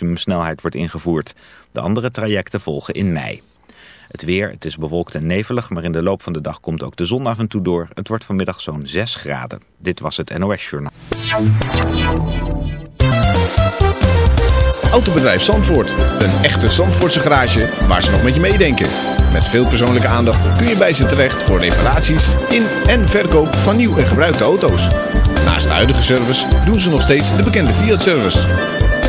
maximumsnelheid wordt ingevoerd. De andere trajecten volgen in mei. Het weer, het is bewolkt en nevelig, maar in de loop van de dag komt ook de zon af en toe door. Het wordt vanmiddag zo'n 6 graden. Dit was het NOS Journaal. Autobedrijf Zandvoort. Een echte Zandvoortse garage waar ze nog met je meedenken. Met veel persoonlijke aandacht kun je bij ze terecht voor reparaties in en verkoop van nieuw en gebruikte auto's. Naast de huidige service doen ze nog steeds de bekende Fiat-service.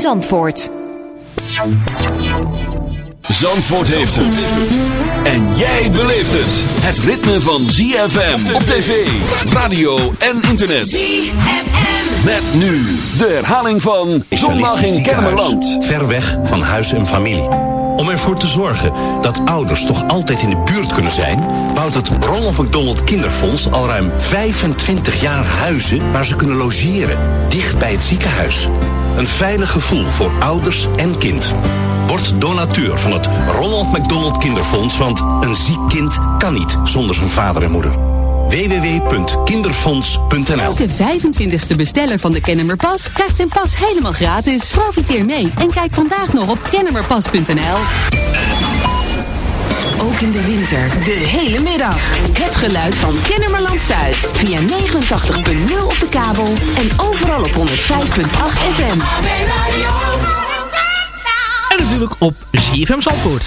Zandvoort. Zandvoort heeft het. En jij beleeft het. Het ritme van ZFM op tv, radio en internet. ZFM. Met nu de herhaling van Zondag in Kermerland. Ver weg van huis en familie. Om ervoor te zorgen dat ouders toch altijd in de buurt kunnen zijn... bouwt het Ronald McDonald Kinderfonds al ruim 25 jaar huizen... waar ze kunnen logeren, dicht bij het ziekenhuis. Een veilig gevoel voor ouders en kind. Word donateur van het Ronald McDonald Kinderfonds... want een ziek kind kan niet zonder zijn vader en moeder www.kinderfonds.nl Elke 25e besteller van de Kennemerpas krijgt zijn pas helemaal gratis. Profiteer mee en kijk vandaag nog op kennemerpas.nl. Ook in de winter, de hele middag. Het geluid van Kennemerland Zuid. Via 89.0 op de kabel en overal op 105.8 FM. En natuurlijk op ZFM Zandvoort.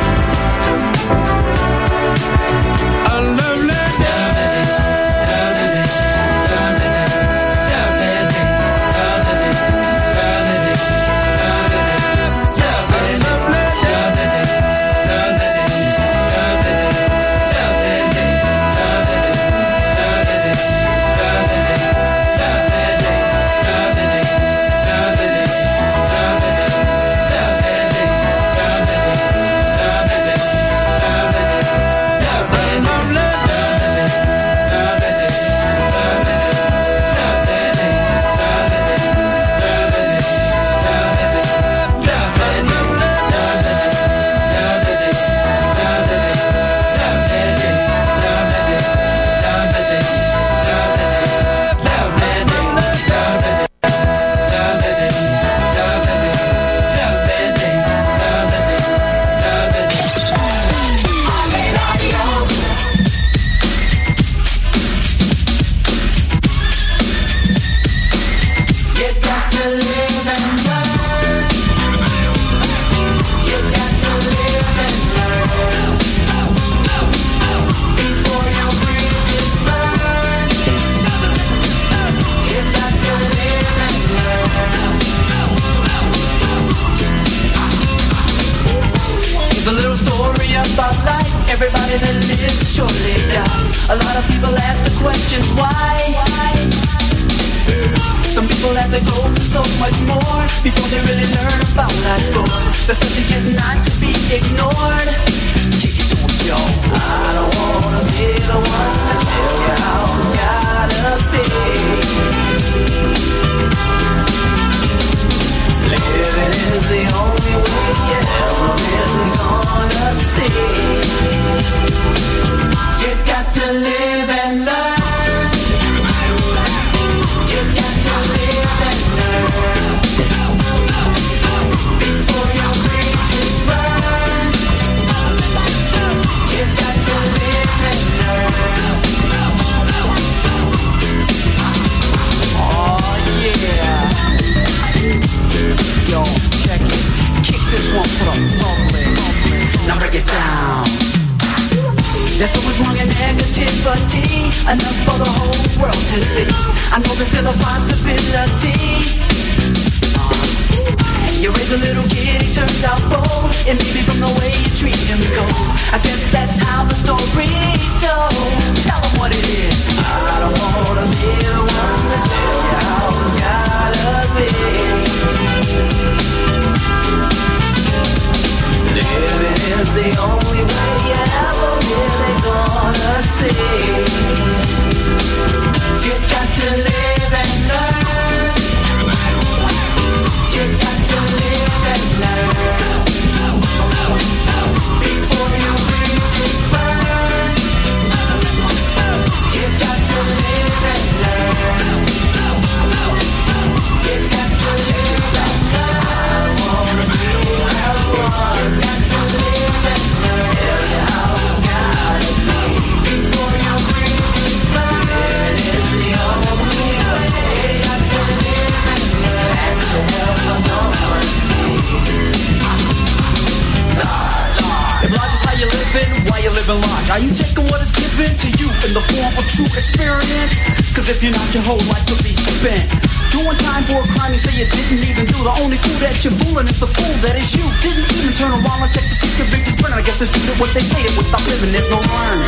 sense? Cause if you're not, your whole life could be spent. Doing time for a crime you say you didn't even do. The only fool that you're fooling is the fool that is you. Didn't even turn around and check to see convicted burn. I guess it's true that what they say, it without living, there's no learning.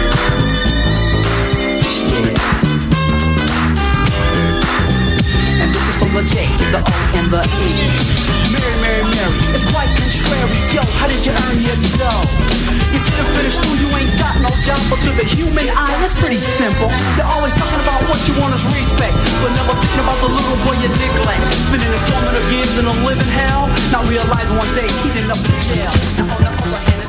And this is from the J, the O, and the E. Mary, Mary, Mary. It's quite contrary. Yo, how did you earn your dough? You didn't finish school, you ain't got no job. But to the human eye, that's pretty simple. They're always talking about what you want is respect. But never thinking about the little boy you neglect. Spending his formative years in a living hell. Not realizing one day he'd end up in jail. Now on the other hand,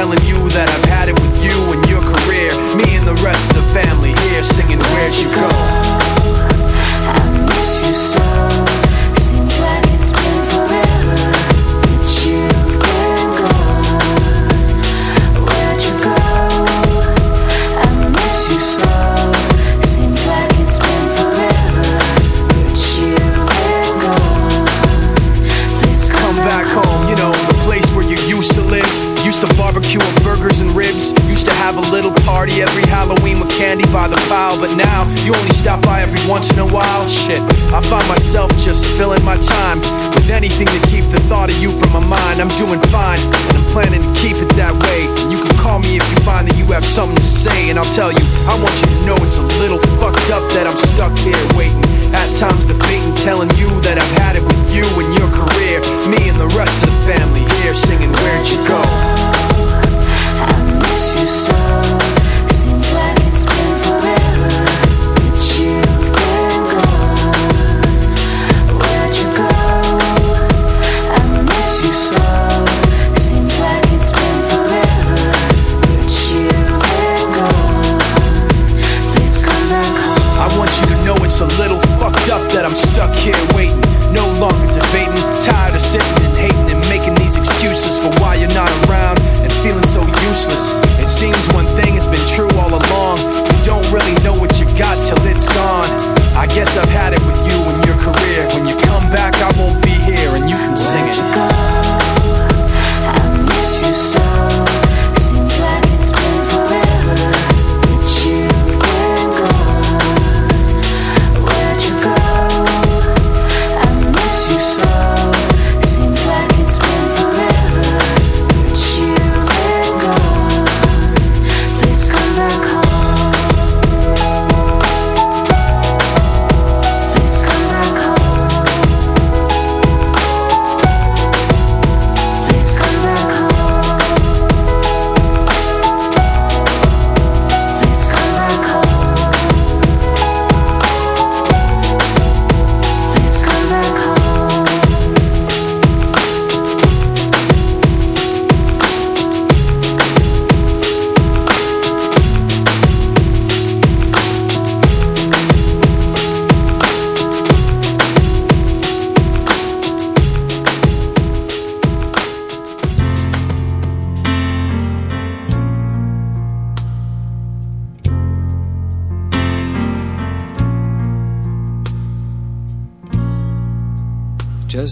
telling you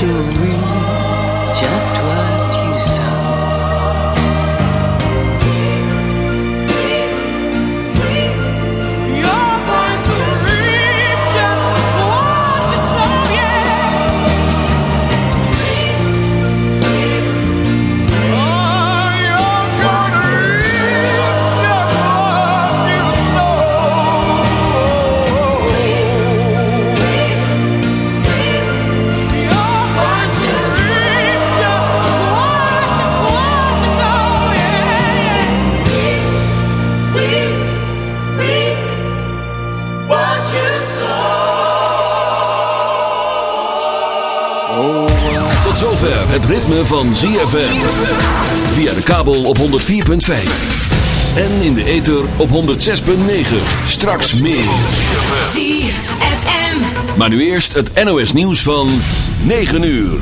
To read just what ritme van ZFM. Via de kabel op 104.5. En in de ether op 106.9. Straks meer. ZFM. Maar nu eerst het NOS nieuws van 9 uur.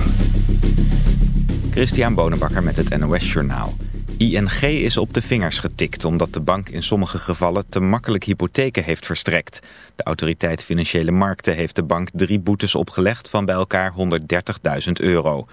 Christian Bonenbakker met het NOS Journaal. ING is op de vingers getikt omdat de bank in sommige gevallen te makkelijk hypotheken heeft verstrekt. De autoriteit Financiële Markten heeft de bank drie boetes opgelegd van bij elkaar 130.000 euro.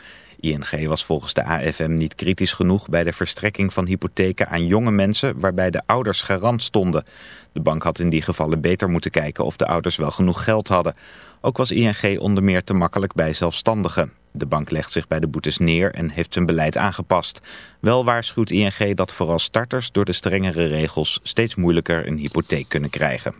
ING was volgens de AFM niet kritisch genoeg bij de verstrekking van hypotheken aan jonge mensen waarbij de ouders garant stonden. De bank had in die gevallen beter moeten kijken of de ouders wel genoeg geld hadden. Ook was ING onder meer te makkelijk bij zelfstandigen. De bank legt zich bij de boetes neer en heeft zijn beleid aangepast. Wel waarschuwt ING dat vooral starters door de strengere regels steeds moeilijker een hypotheek kunnen krijgen.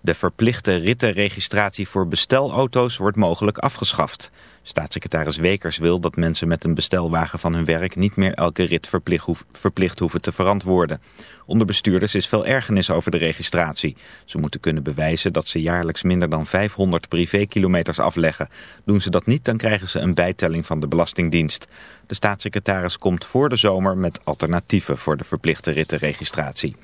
De verplichte rittenregistratie voor bestelauto's wordt mogelijk afgeschaft. Staatssecretaris Wekers wil dat mensen met een bestelwagen van hun werk niet meer elke rit verplicht, verplicht hoeven te verantwoorden. Onder bestuurders is veel ergernis over de registratie. Ze moeten kunnen bewijzen dat ze jaarlijks minder dan 500 privékilometers afleggen. Doen ze dat niet, dan krijgen ze een bijtelling van de Belastingdienst. De staatssecretaris komt voor de zomer met alternatieven voor de verplichte rittenregistratie.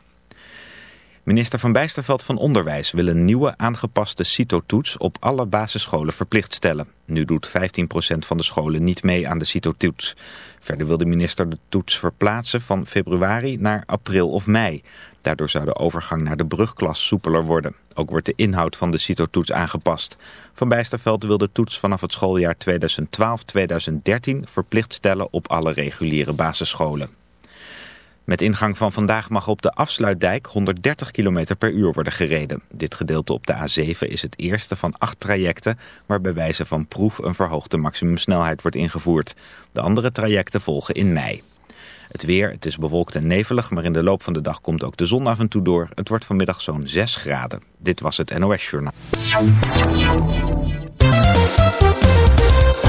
Minister Van Bijsterveld van Onderwijs wil een nieuwe aangepaste CITO-toets op alle basisscholen verplicht stellen. Nu doet 15% van de scholen niet mee aan de CITO-toets. Verder wil de minister de toets verplaatsen van februari naar april of mei. Daardoor zou de overgang naar de brugklas soepeler worden. Ook wordt de inhoud van de CITO-toets aangepast. Van Bijsterveld wil de toets vanaf het schooljaar 2012-2013 verplicht stellen op alle reguliere basisscholen. Met ingang van vandaag mag op de afsluitdijk 130 km per uur worden gereden. Dit gedeelte op de A7 is het eerste van acht trajecten... waar bij wijze van proef een verhoogde maximumsnelheid wordt ingevoerd. De andere trajecten volgen in mei. Het weer, het is bewolkt en nevelig, maar in de loop van de dag komt ook de zon af en toe door. Het wordt vanmiddag zo'n 6 graden. Dit was het NOS Journaal.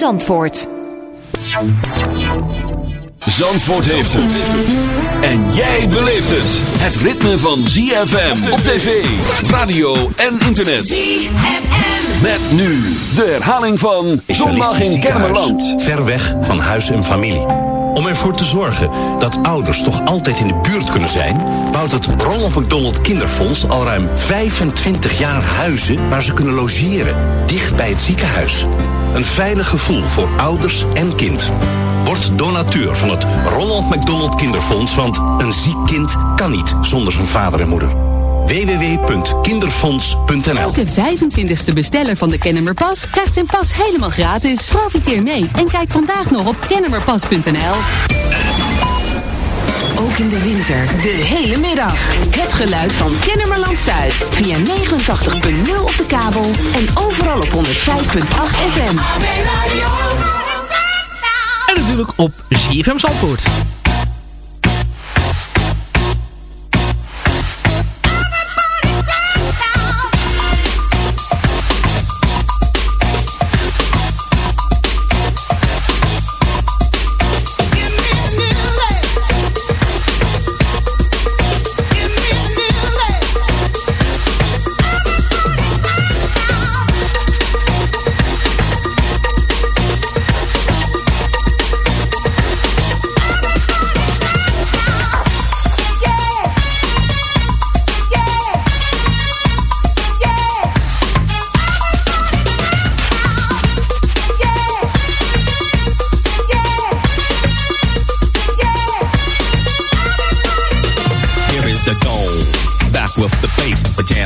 Zandvoort. Zandvoort heeft het. En jij beleeft het. Het ritme van ZFM op tv, radio en internet. ZFM. Met nu de herhaling van Zondag in Kennemerland. Ver weg van huis en familie. Om ervoor te zorgen dat ouders toch altijd in de buurt kunnen zijn... bouwt het Ronald McDonald Kinderfonds al ruim 25 jaar huizen... waar ze kunnen logeren, dicht bij het ziekenhuis. Een veilig gevoel voor ouders en kind. Word donateur van het Ronald McDonald Kinderfonds... want een ziek kind kan niet zonder zijn vader en moeder www.kinderfonds.nl Elke 25ste besteller van de Kennemerpas krijgt zijn pas helemaal gratis. Profiteer mee en kijk vandaag nog op kennemerpas.nl. Ook in de winter, de hele middag. Het geluid van Kennemerland Zuid. Via 89.0 op de kabel en overal op 105.8 FM. En natuurlijk op ZFM Zandvoort.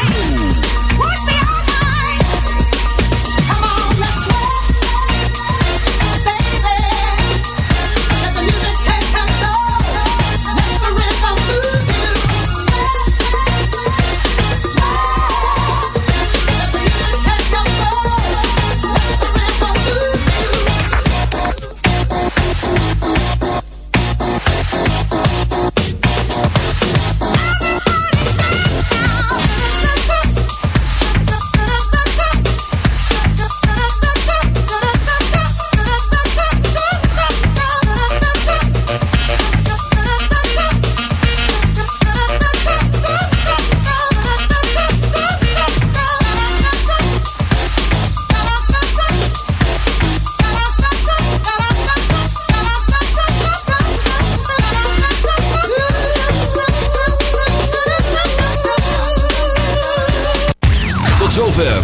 Ooh.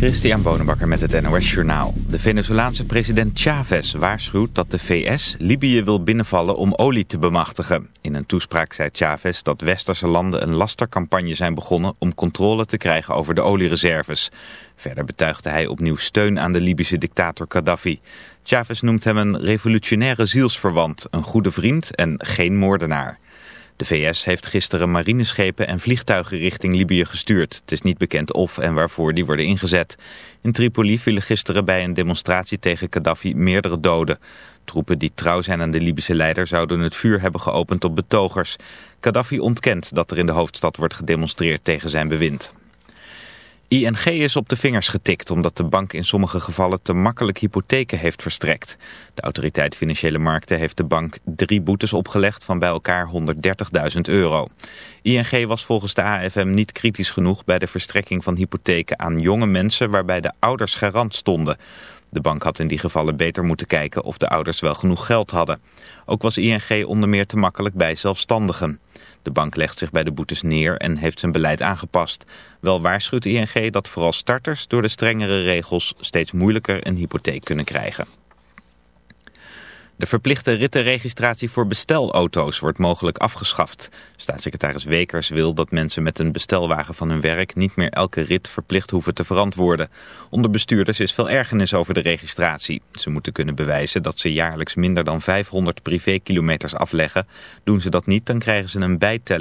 Christian Bonenbakker met het NOS Journaal. De Venezolaanse president Chavez waarschuwt dat de VS Libië wil binnenvallen om olie te bemachtigen. In een toespraak zei Chavez dat westerse landen een lastercampagne zijn begonnen om controle te krijgen over de oliereserves. Verder betuigde hij opnieuw steun aan de Libische dictator Gaddafi. Chavez noemt hem een revolutionaire zielsverwant, een goede vriend en geen moordenaar. De VS heeft gisteren marineschepen en vliegtuigen richting Libië gestuurd. Het is niet bekend of en waarvoor die worden ingezet. In Tripoli vielen gisteren bij een demonstratie tegen Gaddafi meerdere doden. Troepen die trouw zijn aan de Libische leider zouden het vuur hebben geopend op betogers. Gaddafi ontkent dat er in de hoofdstad wordt gedemonstreerd tegen zijn bewind. ING is op de vingers getikt omdat de bank in sommige gevallen te makkelijk hypotheken heeft verstrekt. De autoriteit Financiële Markten heeft de bank drie boetes opgelegd van bij elkaar 130.000 euro. ING was volgens de AFM niet kritisch genoeg bij de verstrekking van hypotheken aan jonge mensen waarbij de ouders garant stonden. De bank had in die gevallen beter moeten kijken of de ouders wel genoeg geld hadden. Ook was ING onder meer te makkelijk bij zelfstandigen. De bank legt zich bij de boetes neer en heeft zijn beleid aangepast. Wel waarschuwt ING dat vooral starters door de strengere regels steeds moeilijker een hypotheek kunnen krijgen. De verplichte rittenregistratie voor bestelauto's wordt mogelijk afgeschaft. Staatssecretaris Wekers wil dat mensen met een bestelwagen van hun werk niet meer elke rit verplicht hoeven te verantwoorden. Onder bestuurders is veel ergernis over de registratie. Ze moeten kunnen bewijzen dat ze jaarlijks minder dan 500 privékilometers afleggen. Doen ze dat niet, dan krijgen ze een bijtelling.